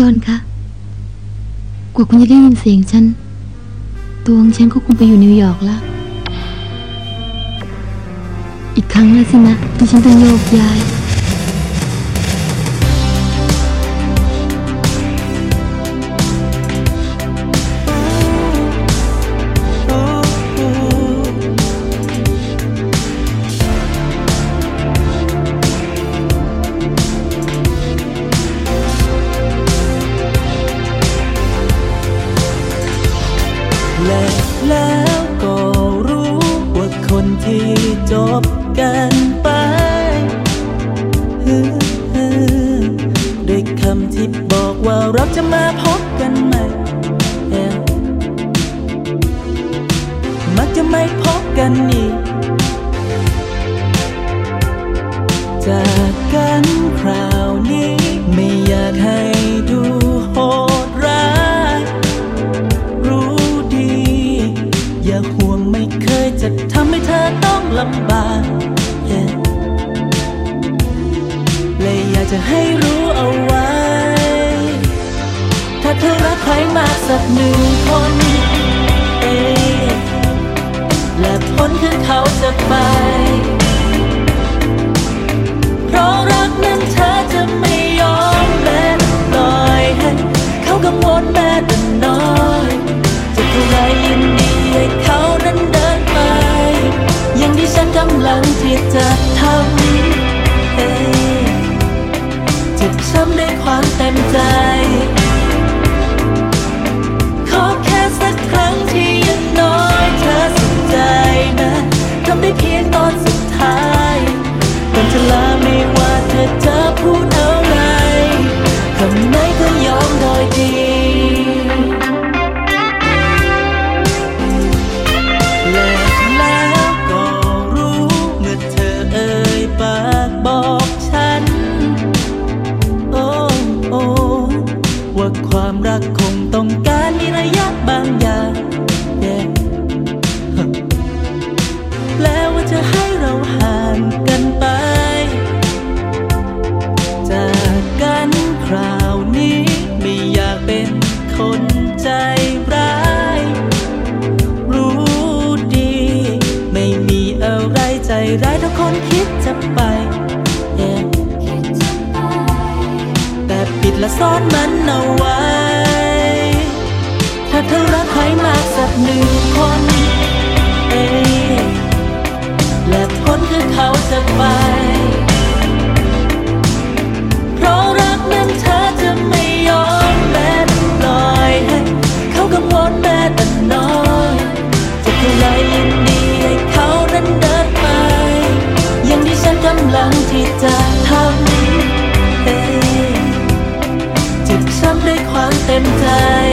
จอนคะกว่าคุณจะได้ยินเสียงฉัน ตัวของฉันก็คงไปอยู่นิวยอร์กแล้ว อีกครั้งแล้วสินะที่ฉันต้องโยกย้าย คนที่จบกันไปด้วยคำที่บอกว่าเราจะมาพบกันใหม่ มักจะไม่พบกันอีก ลำบาก yeah เลยอยากจะให้รู้เอาไว้ ถ้าเธอรักใครมากสักหนึ่งคนเอและพ้นคือเขาจะไป หลังที่จะทำเอ้จะทำด้วยความเต็มใจ ราวนี้ไม่อยากเป็นคนใจร้าย รู้ดี ไม่มีอะไรใจร้ายถ้าคนคิดจะไป yeah แต่ปิดและซ่อนมันเอาไว้ ถ้าเธอรักใครมากสักหนึ่งคนเอและพ้นคือเขาจะไป ด้ว